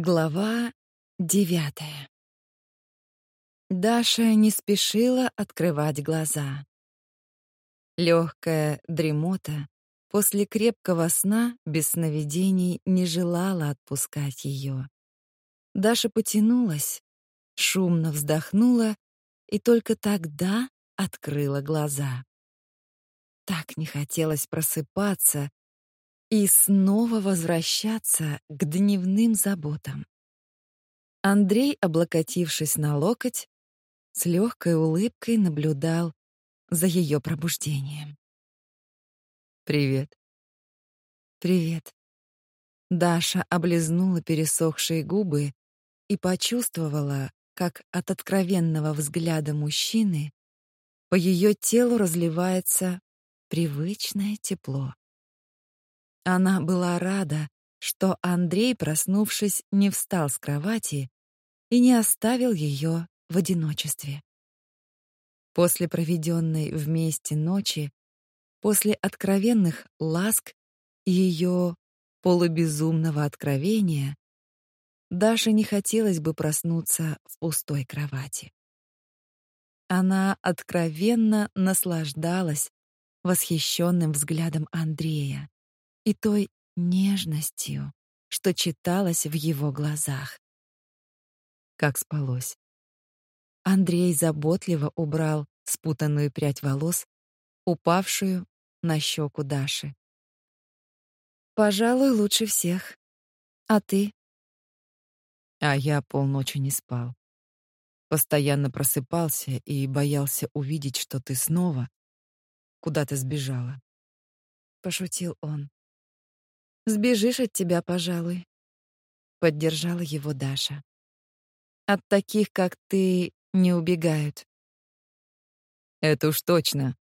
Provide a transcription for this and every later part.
Глава девятая Даша не спешила открывать глаза. Легкая дремота после крепкого сна без сновидений не желала отпускать ее. Даша потянулась, шумно вздохнула и только тогда открыла глаза. Так не хотелось просыпаться и снова возвращаться к дневным заботам. Андрей, облокотившись на локоть, с легкой улыбкой наблюдал за ее пробуждением. «Привет». «Привет». Даша облизнула пересохшие губы и почувствовала, как от откровенного взгляда мужчины по ее телу разливается привычное тепло. Она была рада, что Андрей, проснувшись, не встал с кровати и не оставил ее в одиночестве. После проведенной вместе ночи, после откровенных ласк и ее полубезумного откровения, Даше не хотелось бы проснуться в пустой кровати. Она откровенно наслаждалась восхищенным взглядом Андрея и той нежностью, что читалось в его глазах. Как спалось. Андрей заботливо убрал спутанную прядь волос, упавшую на щеку Даши. Пожалуй, лучше всех. А ты? А я полночи не спал. Постоянно просыпался и боялся увидеть, что ты снова куда-то сбежала. Пошутил он. Сбежишь от тебя, пожалуй. Поддержала его Даша. От таких, как ты, не убегают. Это уж точно.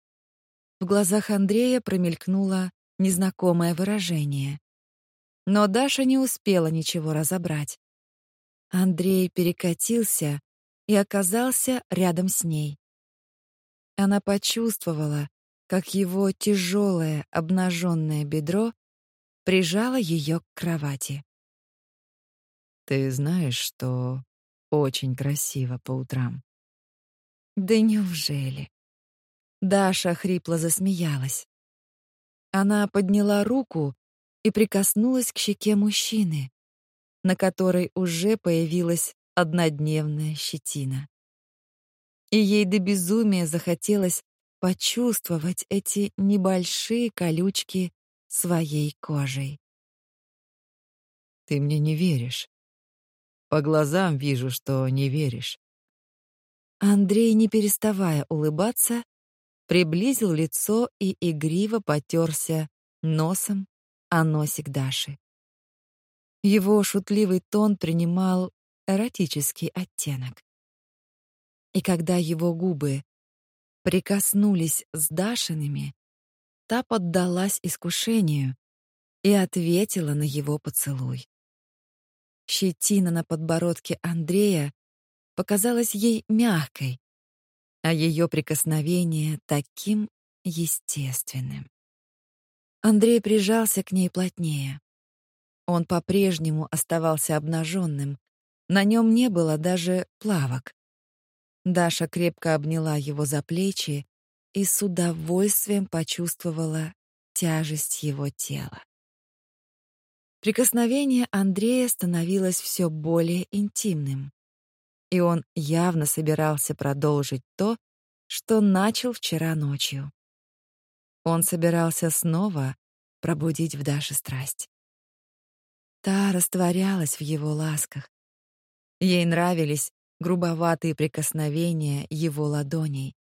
В глазах Андрея промелькнуло незнакомое выражение. Но Даша не успела ничего разобрать. Андрей перекатился и оказался рядом с ней. Она почувствовала, как его тяжелое обнаженное бедро прижала ее к кровати. Ты знаешь, что очень красиво по утрам. Да неужели? Даша хрипло засмеялась. Она подняла руку и прикоснулась к щеке мужчины, на которой уже появилась однодневная щетина. И ей до безумия захотелось почувствовать эти небольшие колючки своей кожей. Ты мне не веришь. По глазам вижу, что не веришь. Андрей, не переставая улыбаться, приблизил лицо и игриво потерся носом о носик Даши. Его шутливый тон принимал эротический оттенок. И когда его губы прикоснулись с Дашиными, Та поддалась искушению и ответила на его поцелуй. Щетина на подбородке Андрея показалась ей мягкой, а ее прикосновение таким естественным. Андрей прижался к ней плотнее. Он по-прежнему оставался обнаженным, на нем не было даже плавок. Даша крепко обняла его за плечи и с удовольствием почувствовала тяжесть его тела. Прикосновение Андрея становилось все более интимным, и он явно собирался продолжить то, что начал вчера ночью. Он собирался снова пробудить в Даше страсть. Та растворялась в его ласках. Ей нравились грубоватые прикосновения его ладоней,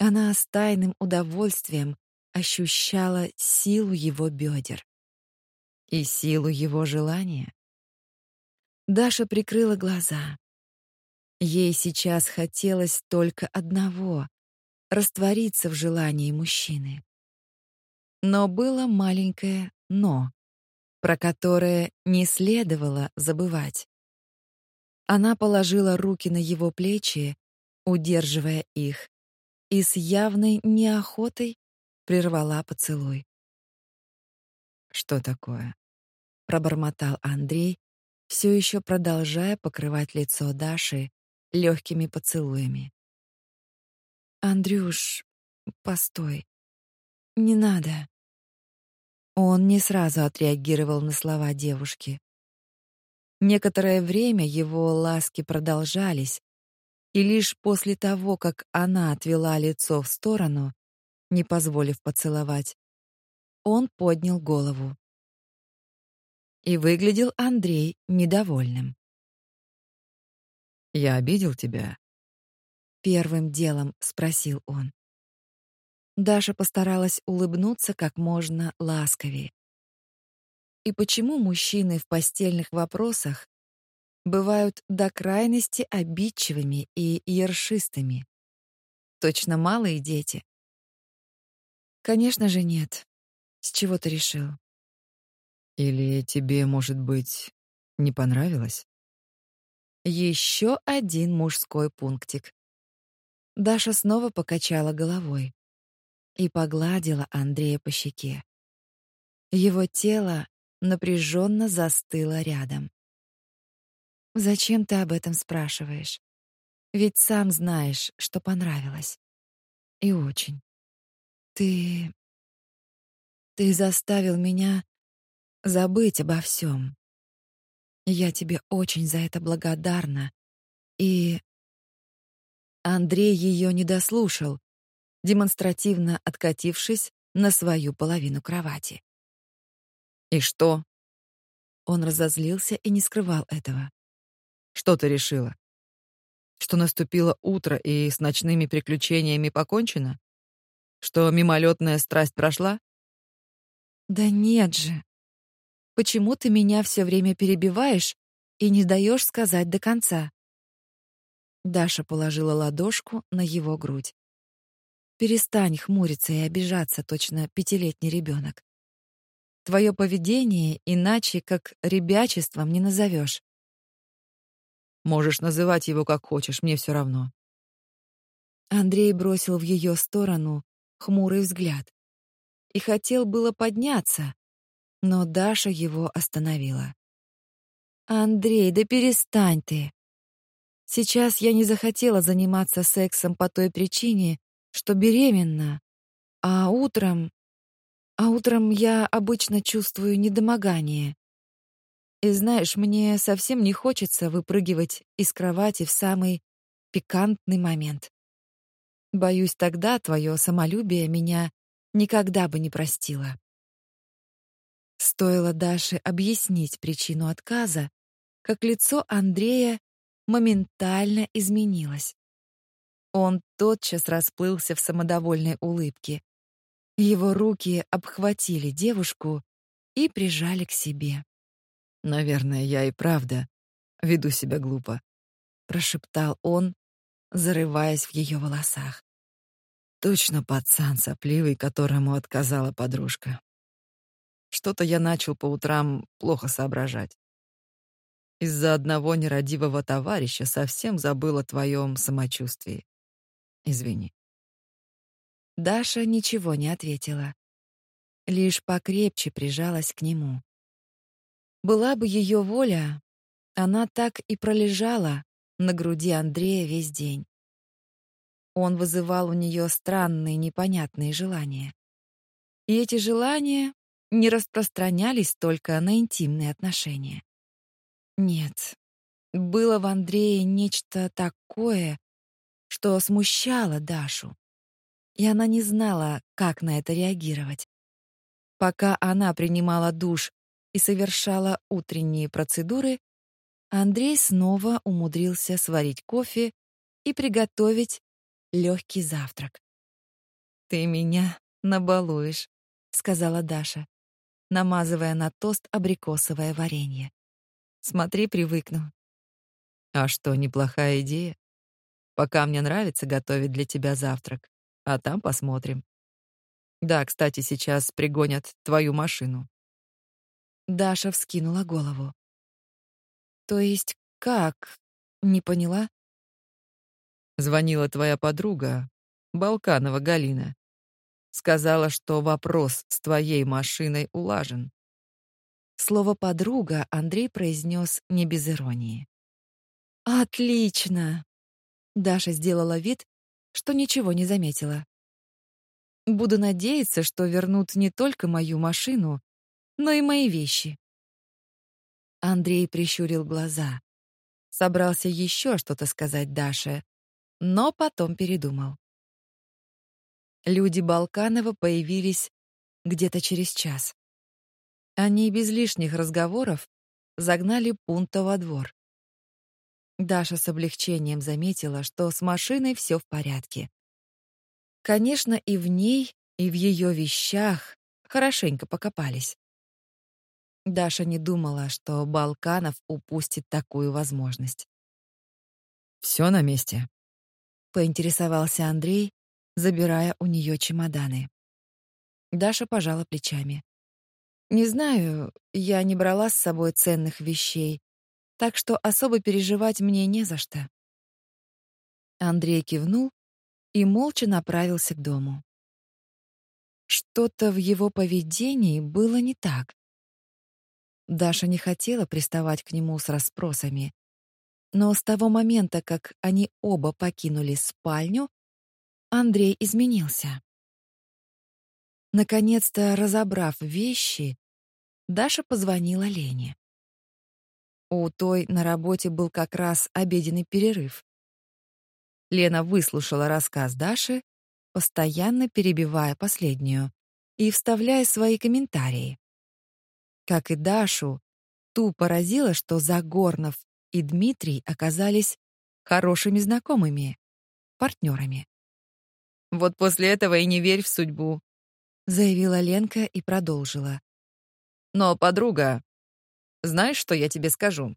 она с тайным удовольствием ощущала силу его бедер и силу его желания. Даша прикрыла глаза. Ей сейчас хотелось только одного — раствориться в желании мужчины. Но было маленькое «но», про которое не следовало забывать. Она положила руки на его плечи, удерживая их, и с явной неохотой прервала поцелуй. Что такое? пробормотал Андрей, все еще продолжая покрывать лицо Даши легкими поцелуями. Андрюш, постой. Не надо. Он не сразу отреагировал на слова девушки. Некоторое время его ласки продолжались, и лишь после того, как она отвела лицо в сторону, не позволив поцеловать, он поднял голову. И выглядел Андрей недовольным. «Я обидел тебя?» Первым делом спросил он. Даша постаралась улыбнуться как можно ласковее. И почему мужчины в постельных вопросах бывают до крайности обидчивыми и ершистыми? Точно малые дети. Конечно же, нет. С чего ты решил? Или тебе, может быть, не понравилось? Еще один мужской пунктик. Даша снова покачала головой и погладила Андрея по щеке. Его тело напряженно застыло рядом. Зачем ты об этом спрашиваешь? Ведь сам знаешь, что понравилось. И очень. Ты ты заставил меня забыть обо всем. Я тебе очень за это благодарна. И Андрей ее не дослушал, демонстративно откатившись на свою половину кровати. И что? Он разозлился и не скрывал этого. Что ты решила? Что наступило утро и с ночными приключениями покончено? Что мимолетная страсть прошла? Да нет же. Почему ты меня все время перебиваешь и не даешь сказать до конца? Даша положила ладошку на его грудь. Перестань хмуриться и обижаться, точно пятилетний ребенок. Твое поведение иначе как ребячеством не назовешь. Можешь называть его как хочешь, мне все равно. Андрей бросил в ее сторону хмурый взгляд и хотел было подняться, но Даша его остановила. Андрей, да перестань ты. Сейчас я не захотела заниматься сексом по той причине, что беременна, а утром... А утром я обычно чувствую недомогание. И знаешь, мне совсем не хочется выпрыгивать из кровати в самый пикантный момент. Боюсь, тогда твое самолюбие меня никогда бы не простило. Стоило Даше объяснить причину отказа, как лицо Андрея моментально изменилось. Он тотчас расплылся в самодовольной улыбке. Его руки обхватили девушку и прижали к себе. Наверное, я и правда веду себя глупо, прошептал он, зарываясь в ее волосах. Точно пацан сопливый, которому отказала подружка. Что-то я начал по утрам плохо соображать. Из-за одного нерадивого товарища совсем забыл о твоем самочувствии. Извини. Даша ничего не ответила. Лишь покрепче прижалась к нему. Была бы ее воля, она так и пролежала на груди Андрея весь день. Он вызывал у нее странные, непонятные желания. И эти желания не распространялись только на интимные отношения. Нет. Было в Андрее нечто такое, что смущало Дашу. И она не знала, как на это реагировать. Пока она принимала душ и совершала утренние процедуры, Андрей снова умудрился сварить кофе и приготовить легкий завтрак. «Ты меня набалуешь», — сказала Даша, намазывая на тост абрикосовое варенье. Смотри, привыкну. А что, неплохая идея? Пока мне нравится готовить для тебя завтрак, а там посмотрим. Да, кстати, сейчас пригонят твою машину. Даша вскинула голову. То есть как? Не поняла? Звонила твоя подруга, Балканова Галина. Сказала, что вопрос с твоей машиной улажен. Слово «подруга» Андрей произнес не без иронии. «Отлично!» Даша сделала вид, что ничего не заметила. «Буду надеяться, что вернут не только мою машину, но и мои вещи». Андрей прищурил глаза. Собрался еще что-то сказать Даше, но потом передумал. Люди Балканова появились где-то через час. Они без лишних разговоров загнали Пунта во двор. Даша с облегчением заметила, что с машиной все в порядке. Конечно, и в ней, и в ее вещах хорошенько покопались. Даша не думала, что Балканов упустит такую возможность. Все на месте, поинтересовался Андрей, забирая у нее чемоданы. Даша пожала плечами. Не знаю, я не брала с собой ценных вещей, так что особо переживать мне не за что. Андрей кивнул и молча направился к дому. Что-то в его поведении было не так. Даша не хотела приставать к нему с расспросами, но с того момента, как они оба покинули спальню, Андрей изменился. Наконец-то разобрав вещи, Даша позвонила Лене. У той на работе был как раз обеденный перерыв. Лена выслушала рассказ Даши, постоянно перебивая последнюю и вставляя свои комментарии. Как и Дашу, ту поразило, что Загорнов и Дмитрий оказались хорошими знакомыми, партнерами. «Вот после этого и не верь в судьбу», — заявила Ленка и продолжила. «Но, подруга, знаешь, что я тебе скажу?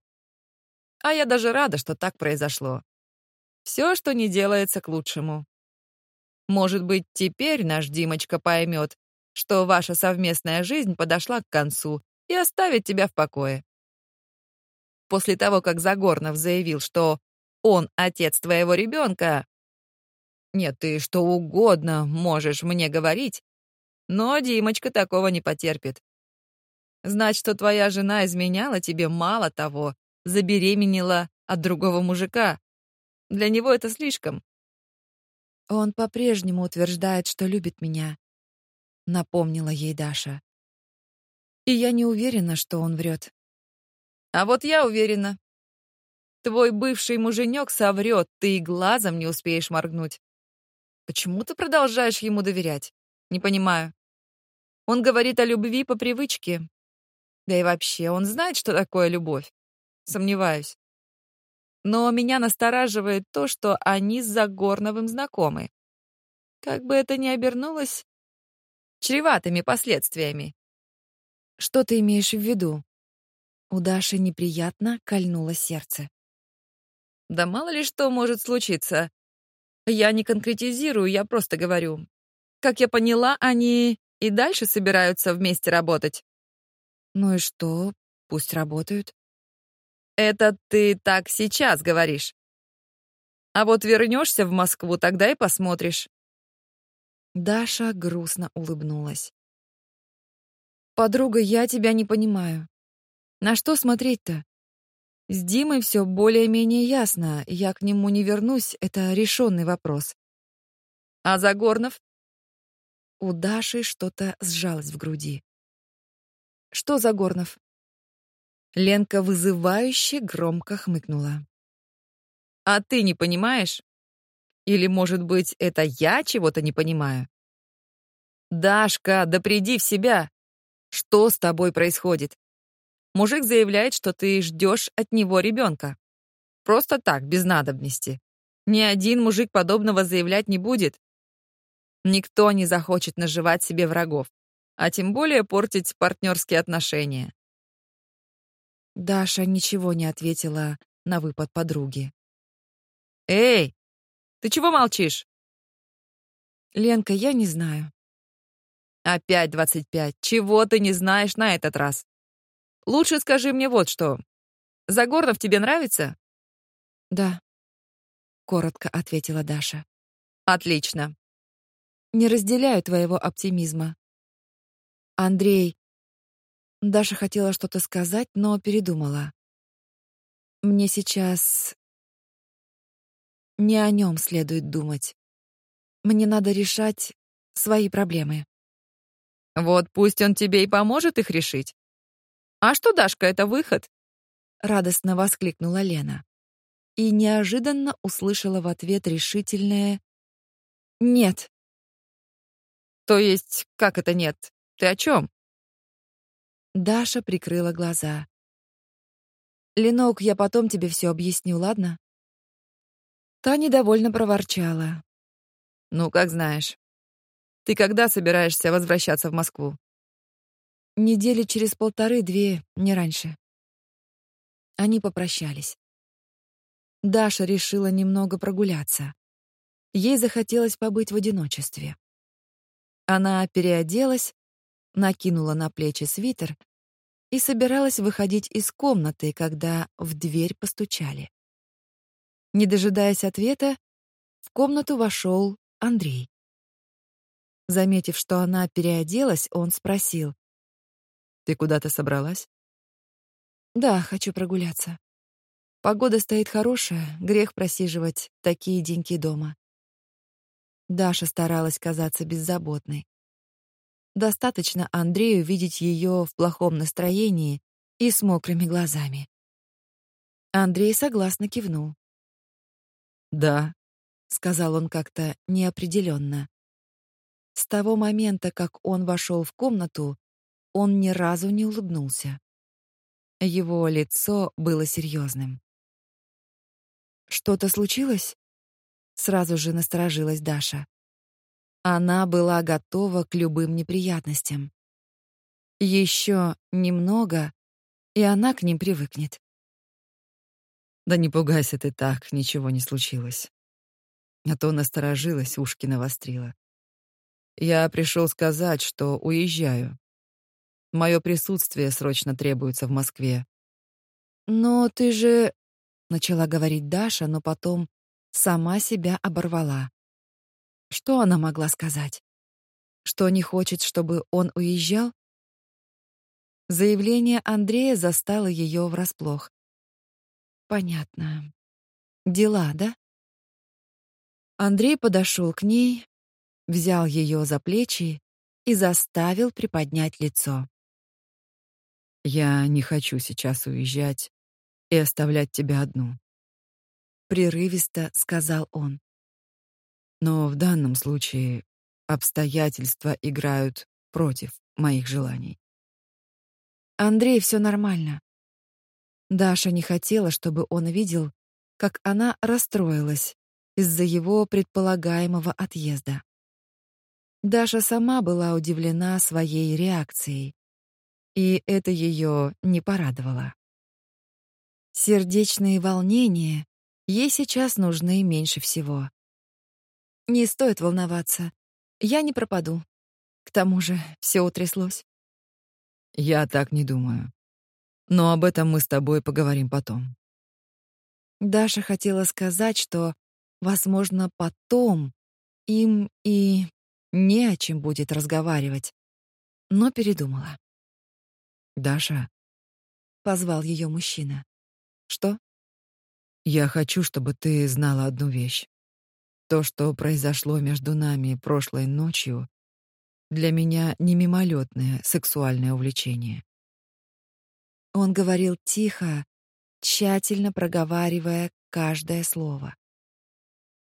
А я даже рада, что так произошло. Все, что не делается к лучшему. Может быть, теперь наш Димочка поймет, что ваша совместная жизнь подошла к концу и оставит тебя в покое. После того, как Загорнов заявил, что он отец твоего ребенка, нет, ты что угодно можешь мне говорить, но Димочка такого не потерпит. Знать, что твоя жена изменяла тебе, мало того, забеременела от другого мужика. Для него это слишком. Он по-прежнему утверждает, что любит меня, напомнила ей Даша. И я не уверена, что он врет. А вот я уверена. Твой бывший муженек соврет, ты и глазом не успеешь моргнуть. Почему ты продолжаешь ему доверять? Не понимаю. Он говорит о любви по привычке, да и вообще, он знает, что такое любовь? Сомневаюсь. Но меня настораживает то, что они с Загорновым знакомы. Как бы это ни обернулось чреватыми последствиями. Что ты имеешь в виду? У Даши неприятно кольнуло сердце. Да мало ли что может случиться. Я не конкретизирую, я просто говорю. Как я поняла, они и дальше собираются вместе работать. Ну и что? Пусть работают. Это ты так сейчас говоришь. А вот вернешься в Москву, тогда и посмотришь. Даша грустно улыбнулась. Подруга, я тебя не понимаю. На что смотреть-то? С Димой все более-менее ясно. Я к нему не вернусь, это решенный вопрос. А Загорнов? У Даши что-то сжалось в груди. Что за Горнов? Ленка вызывающе громко хмыкнула. А ты не понимаешь? Или, может быть, это я чего-то не понимаю? Дашка, да приди в себя. Что с тобой происходит? Мужик заявляет, что ты ждешь от него ребенка. Просто так, без надобности. Ни один мужик подобного заявлять не будет. Никто не захочет наживать себе врагов а тем более портить партнерские отношения. Даша ничего не ответила на выпад подруги. «Эй, ты чего молчишь?» «Ленка, я не знаю». «Опять двадцать пять. Чего ты не знаешь на этот раз? Лучше скажи мне вот что. Загорнов тебе нравится?» «Да», — коротко ответила Даша. «Отлично. Не разделяю твоего оптимизма. Андрей, Даша хотела что-то сказать, но передумала. Мне сейчас не о нем следует думать. Мне надо решать свои проблемы. Вот пусть он тебе и поможет их решить. А что, Дашка, это выход? Радостно воскликнула Лена. И неожиданно услышала в ответ решительное «Нет». То есть, как это нет? Ты о чем? Даша прикрыла глаза. «Ленок, я потом тебе все объясню, ладно?» Та недовольно проворчала. «Ну, как знаешь. Ты когда собираешься возвращаться в Москву?» «Недели через полторы-две, не раньше». Они попрощались. Даша решила немного прогуляться. Ей захотелось побыть в одиночестве. Она переоделась, накинула на плечи свитер и собиралась выходить из комнаты, когда в дверь постучали. Не дожидаясь ответа, в комнату вошел Андрей. Заметив, что она переоделась, он спросил: "Ты куда-то собралась?" "Да, хочу прогуляться. Погода стоит хорошая, грех просиживать такие деньки дома". Даша старалась казаться беззаботной. Достаточно Андрею видеть ее в плохом настроении и с мокрыми глазами. Андрей согласно кивнул. «Да», — сказал он как-то неопределенно. С того момента, как он вошел в комнату, он ни разу не улыбнулся. Его лицо было серьезным. «Что-то случилось?» Сразу же насторожилась Даша. Она была готова к любым неприятностям. Еще немного, и она к ним привыкнет. Да не пугайся ты так, ничего не случилось. А то насторожилась, ушки навострила. Я пришел сказать, что уезжаю. Мое присутствие срочно требуется в Москве. Но ты же начала говорить Даша, но потом сама себя оборвала. Что она могла сказать? Что не хочет, чтобы он уезжал? Заявление Андрея застало ее врасплох. Понятно. Дела, да? Андрей подошел к ней, взял ее за плечи и заставил приподнять лицо. Я не хочу сейчас уезжать и оставлять тебя одну, прерывисто сказал он. Но в данном случае обстоятельства играют против моих желаний. Андрей, все нормально. Даша не хотела, чтобы он видел, как она расстроилась из-за его предполагаемого отъезда. Даша сама была удивлена своей реакцией, и это ее не порадовало. Сердечные волнения ей сейчас нужны меньше всего. Не стоит волноваться. Я не пропаду. К тому же все утряслось. Я так не думаю. Но об этом мы с тобой поговорим потом. Даша хотела сказать, что, возможно, потом им и не о чем будет разговаривать, но передумала. Даша позвал ее мужчина. Что? Я хочу, чтобы ты знала одну вещь. То, что произошло между нами прошлой ночью, для меня не мимолетное сексуальное увлечение. Он говорил тихо, тщательно проговаривая каждое слово.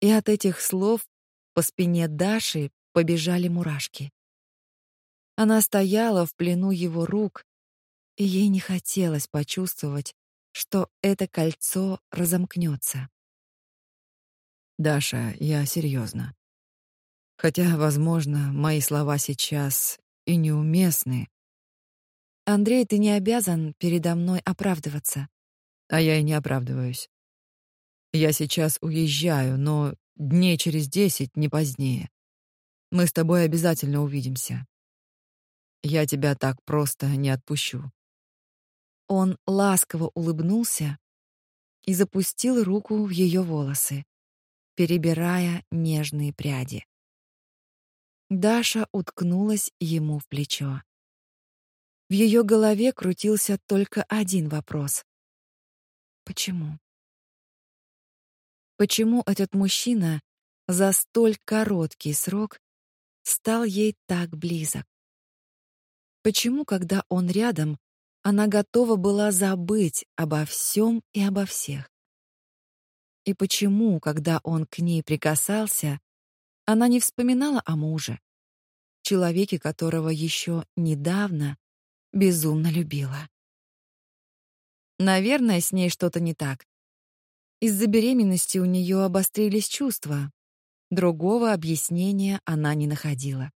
И от этих слов по спине Даши побежали мурашки. Она стояла в плену его рук, и ей не хотелось почувствовать, что это кольцо разомкнется. Даша, я серьезно. Хотя, возможно, мои слова сейчас и неуместны. Андрей, ты не обязан передо мной оправдываться. А я и не оправдываюсь. Я сейчас уезжаю, но дней через десять, не позднее. Мы с тобой обязательно увидимся. Я тебя так просто не отпущу. Он ласково улыбнулся и запустил руку в ее волосы перебирая нежные пряди. Даша уткнулась ему в плечо. В ее голове крутился только один вопрос. Почему? Почему этот мужчина за столь короткий срок стал ей так близок? Почему, когда он рядом, она готова была забыть обо всем и обо всех? И почему, когда он к ней прикасался, она не вспоминала о муже, человеке, которого еще недавно безумно любила? Наверное, с ней что-то не так. Из-за беременности у нее обострились чувства. Другого объяснения она не находила.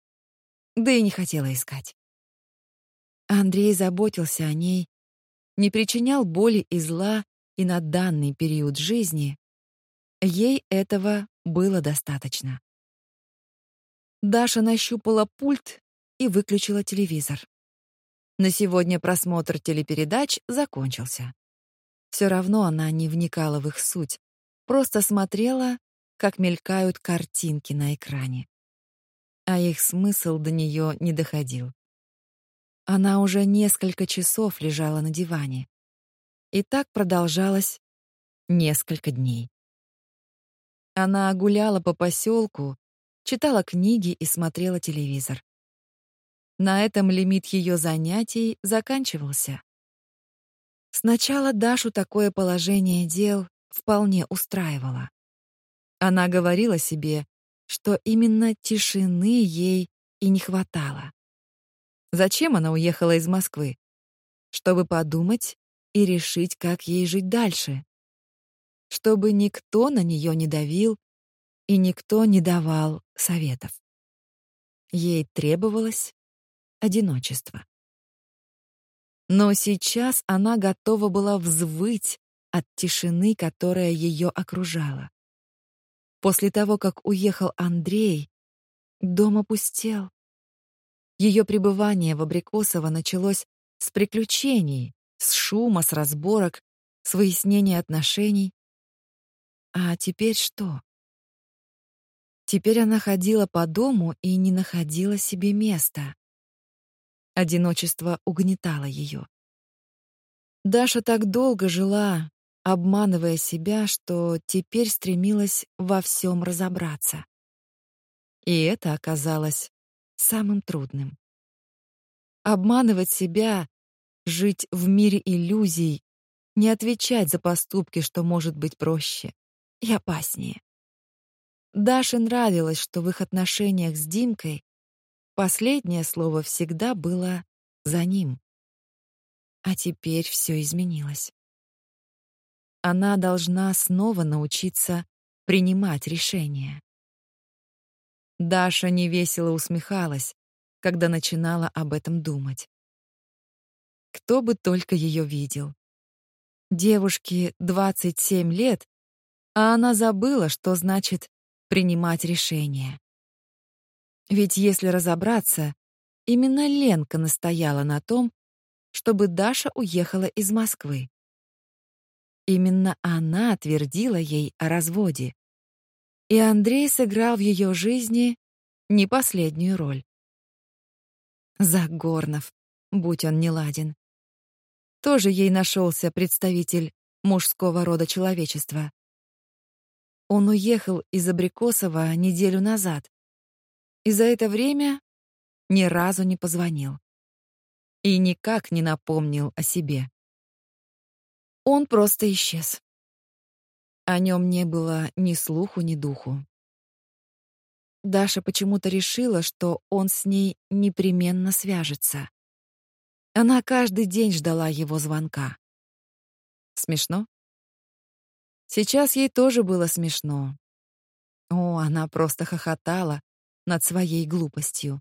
Да и не хотела искать. Андрей заботился о ней, не причинял боли и зла, и на данный период жизни ей этого было достаточно. Даша нащупала пульт и выключила телевизор. На сегодня просмотр телепередач закончился. Все равно она не вникала в их суть, просто смотрела, как мелькают картинки на экране. А их смысл до нее не доходил. Она уже несколько часов лежала на диване. И так продолжалось несколько дней. Она гуляла по поселку, читала книги и смотрела телевизор. На этом лимит ее занятий заканчивался. Сначала Дашу такое положение дел вполне устраивало. Она говорила себе, что именно тишины ей и не хватало. Зачем она уехала из Москвы? Чтобы подумать и решить, как ей жить дальше. Чтобы никто на нее не давил и никто не давал советов. Ей требовалось одиночество. Но сейчас она готова была взвыть от тишины, которая ее окружала. После того, как уехал Андрей, дом опустел. Ее пребывание в Абрикосово началось с приключений, с шума, с разборок, с выяснения отношений. А теперь что? Теперь она ходила по дому и не находила себе места. Одиночество угнетало ее. Даша так долго жила, обманывая себя, что теперь стремилась во всем разобраться. И это оказалось самым трудным. Обманывать себя, жить в мире иллюзий, не отвечать за поступки, что может быть проще и опаснее. Даше нравилось, что в их отношениях с Димкой Последнее слово всегда было за ним. А теперь все изменилось. Она должна снова научиться принимать решения. Даша невесело усмехалась, когда начинала об этом думать. Кто бы только ее видел. Девушке 27 лет, а она забыла, что значит принимать решения. Ведь если разобраться, именно Ленка настояла на том, чтобы Даша уехала из Москвы. Именно она твердила ей о разводе. И Андрей сыграл в ее жизни не последнюю роль. Загорнов, будь он неладен. Тоже ей нашелся представитель мужского рода человечества. Он уехал из Абрикосова неделю назад, и за это время ни разу не позвонил. И никак не напомнил о себе. Он просто исчез. О нем не было ни слуху, ни духу. Даша почему-то решила, что он с ней непременно свяжется. Она каждый день ждала его звонка. Смешно? Сейчас ей тоже было смешно. О, она просто хохотала, над своей глупостью.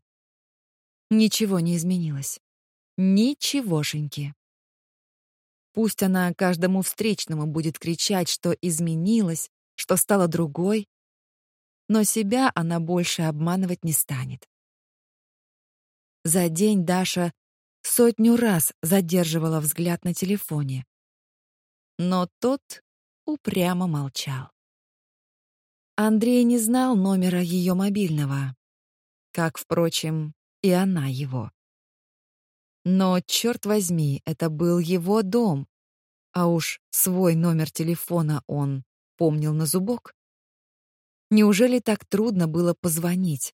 Ничего не изменилось. Ничегошеньки. Пусть она каждому встречному будет кричать, что изменилась, что стала другой, но себя она больше обманывать не станет. За день Даша сотню раз задерживала взгляд на телефоне. Но тот упрямо молчал. Андрей не знал номера ее мобильного, как, впрочем, и она его. Но, черт возьми, это был его дом. А уж свой номер телефона он помнил на зубок. Неужели так трудно было позвонить,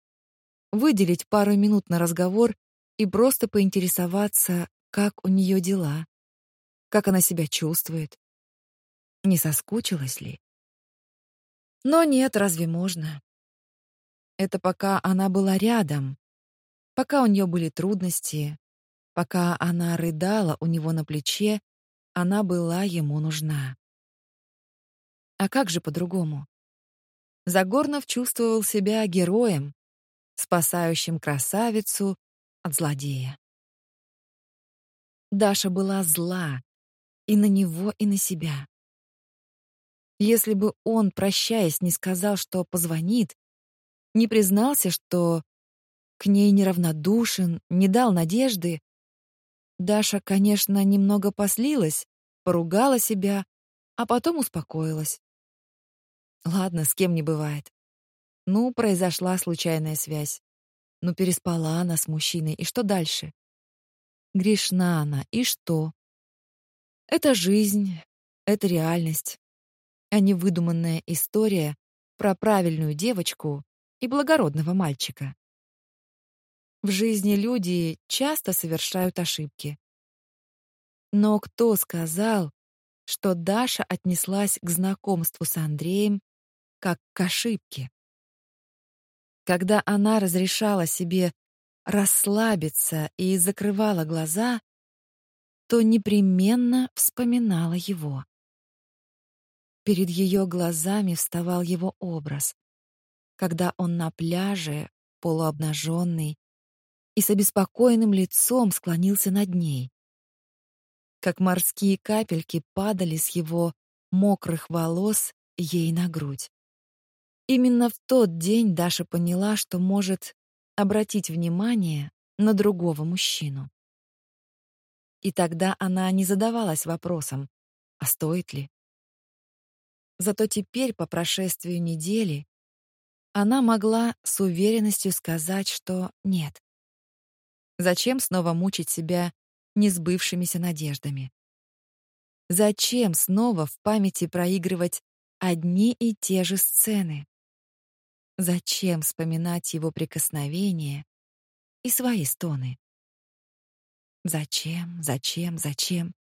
выделить пару минут на разговор и просто поинтересоваться, как у нее дела, как она себя чувствует, не соскучилась ли? Но нет, разве можно? Это пока она была рядом, пока у нее были трудности, пока она рыдала у него на плече, она была ему нужна. А как же по-другому? Загорнов чувствовал себя героем, спасающим красавицу от злодея. Даша была зла и на него, и на себя. Если бы он, прощаясь, не сказал, что позвонит, не признался, что к ней неравнодушен, не дал надежды, Даша, конечно, немного послилась, поругала себя, а потом успокоилась. Ладно, с кем не бывает. Ну, произошла случайная связь. Ну, переспала она с мужчиной, и что дальше? Грешна она, и что? Это жизнь, это реальность а не выдуманная история про правильную девочку и благородного мальчика. В жизни люди часто совершают ошибки. Но кто сказал, что Даша отнеслась к знакомству с Андреем как к ошибке? Когда она разрешала себе расслабиться и закрывала глаза, то непременно вспоминала его. Перед ее глазами вставал его образ, когда он на пляже, полуобнаженный, и с обеспокоенным лицом склонился над ней. Как морские капельки падали с его мокрых волос ей на грудь. Именно в тот день Даша поняла, что может обратить внимание на другого мужчину. И тогда она не задавалась вопросом, а стоит ли. Зато теперь, по прошествию недели, она могла с уверенностью сказать, что нет. Зачем снова мучить себя несбывшимися надеждами? Зачем снова в памяти проигрывать одни и те же сцены? Зачем вспоминать его прикосновения и свои стоны? Зачем, зачем, зачем?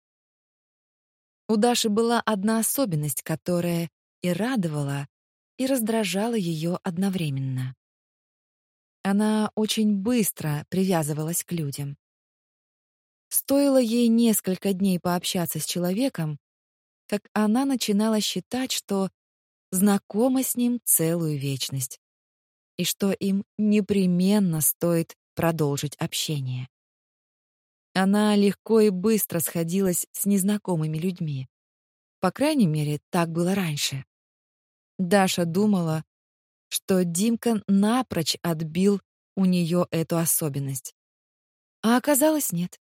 У Даши была одна особенность, которая и радовала, и раздражала ее одновременно. Она очень быстро привязывалась к людям. Стоило ей несколько дней пообщаться с человеком, как она начинала считать, что знакома с ним целую вечность, и что им непременно стоит продолжить общение. Она легко и быстро сходилась с незнакомыми людьми. По крайней мере, так было раньше. Даша думала, что Димка напрочь отбил у нее эту особенность. А оказалось, нет.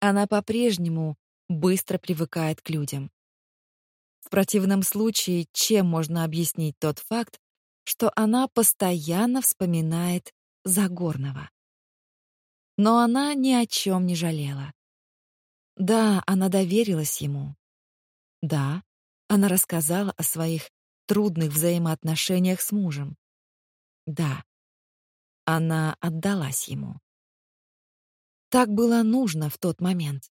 Она по-прежнему быстро привыкает к людям. В противном случае, чем можно объяснить тот факт, что она постоянно вспоминает Загорного? Но она ни о чем не жалела. Да, она доверилась ему. Да, она рассказала о своих трудных взаимоотношениях с мужем. Да, она отдалась ему. Так было нужно в тот момент.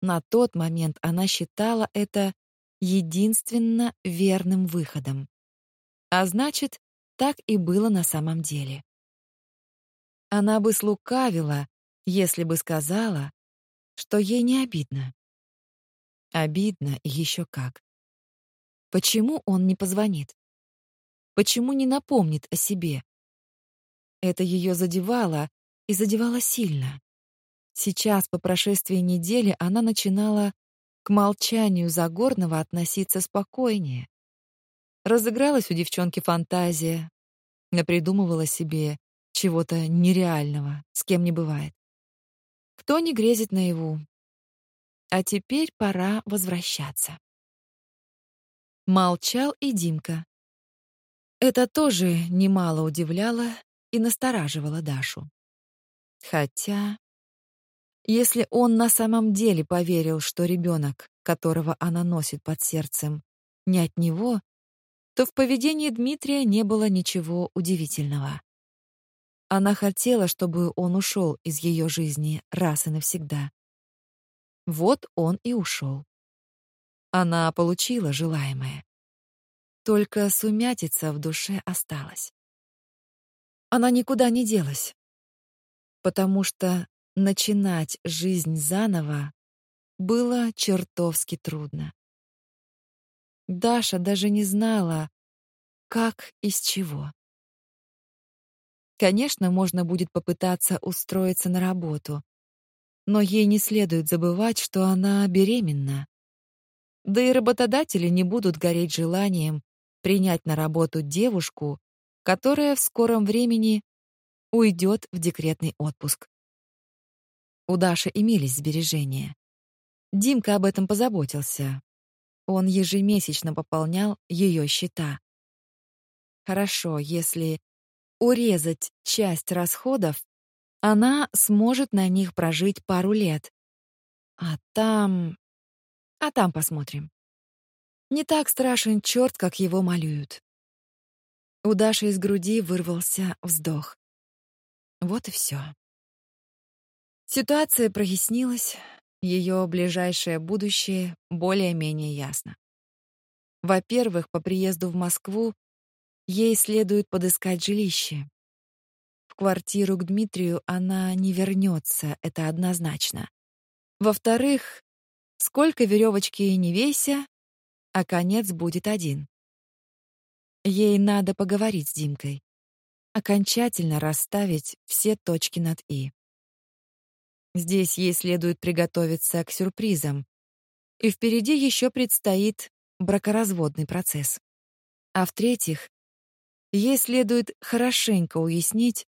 На тот момент она считала это единственно верным выходом. А значит, так и было на самом деле. Она бы слукавила, если бы сказала, что ей не обидно. Обидно еще как. Почему он не позвонит? Почему не напомнит о себе? Это ее задевало и задевало сильно. Сейчас, по прошествии недели, она начинала к молчанию Загорного относиться спокойнее. Разыгралась у девчонки фантазия, напридумывала себе чего-то нереального, с кем не бывает. Кто не грезит наяву? А теперь пора возвращаться. Молчал и Димка. Это тоже немало удивляло и настораживало Дашу. Хотя Если он на самом деле поверил, что ребенок, которого она носит под сердцем, не от него, то в поведении Дмитрия не было ничего удивительного. Она хотела, чтобы он ушел из ее жизни раз и навсегда. Вот он и ушел. Она получила желаемое. Только сумятица в душе осталась. Она никуда не делась, потому что начинать жизнь заново было чертовски трудно. Даша даже не знала, как и с чего. Конечно, можно будет попытаться устроиться на работу, но ей не следует забывать, что она беременна. Да и работодатели не будут гореть желанием принять на работу девушку, которая в скором времени уйдет в декретный отпуск. У Даши имелись сбережения. Димка об этом позаботился. Он ежемесячно пополнял ее счета. Хорошо, если урезать часть расходов, она сможет на них прожить пару лет. А там... А там посмотрим. Не так страшен черт, как его малюют. У Даши из груди вырвался вздох. Вот и все. Ситуация прояснилась, ее ближайшее будущее более-менее ясно. Во-первых, по приезду в Москву ей следует подыскать жилище. В квартиру к Дмитрию она не вернется, это однозначно. Во-вторых, сколько веревочки не вейся, а конец будет один. Ей надо поговорить с Димкой, окончательно расставить все точки над «и». Здесь ей следует приготовиться к сюрпризам, и впереди еще предстоит бракоразводный процесс. А в-третьих, ей следует хорошенько уяснить,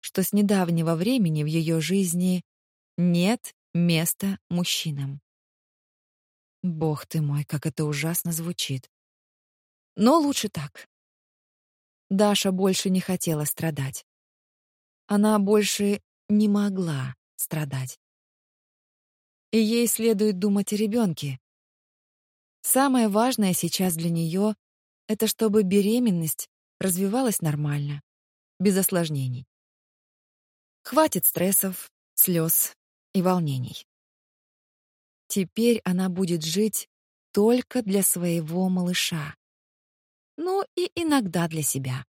что с недавнего времени в ее жизни нет места мужчинам. Бог ты мой, как это ужасно звучит. Но лучше так. Даша больше не хотела страдать. Она больше не могла страдать. И ей следует думать о ребенке. Самое важное сейчас для нее — это чтобы беременность развивалась нормально, без осложнений. Хватит стрессов, слез и волнений. Теперь она будет жить только для своего малыша. Ну и иногда для себя.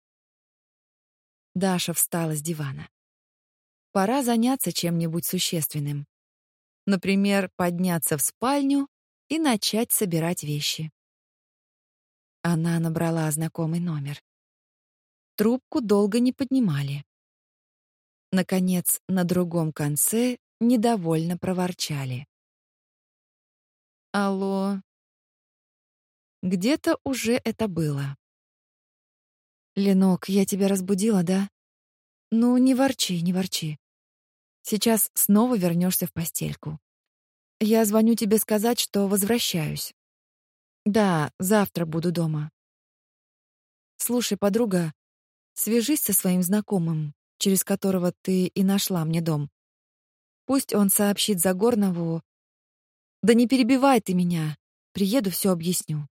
Даша встала с дивана. Пора заняться чем-нибудь существенным. Например, подняться в спальню и начать собирать вещи. Она набрала знакомый номер. Трубку долго не поднимали. Наконец, на другом конце недовольно проворчали. Алло. Где-то уже это было. Ленок, я тебя разбудила, да? Ну, не ворчи, не ворчи. Сейчас снова вернешься в постельку. Я звоню тебе сказать, что возвращаюсь. Да, завтра буду дома. Слушай, подруга, свяжись со своим знакомым, через которого ты и нашла мне дом. Пусть он сообщит Загорнову, да не перебивай ты меня. Приеду, все объясню.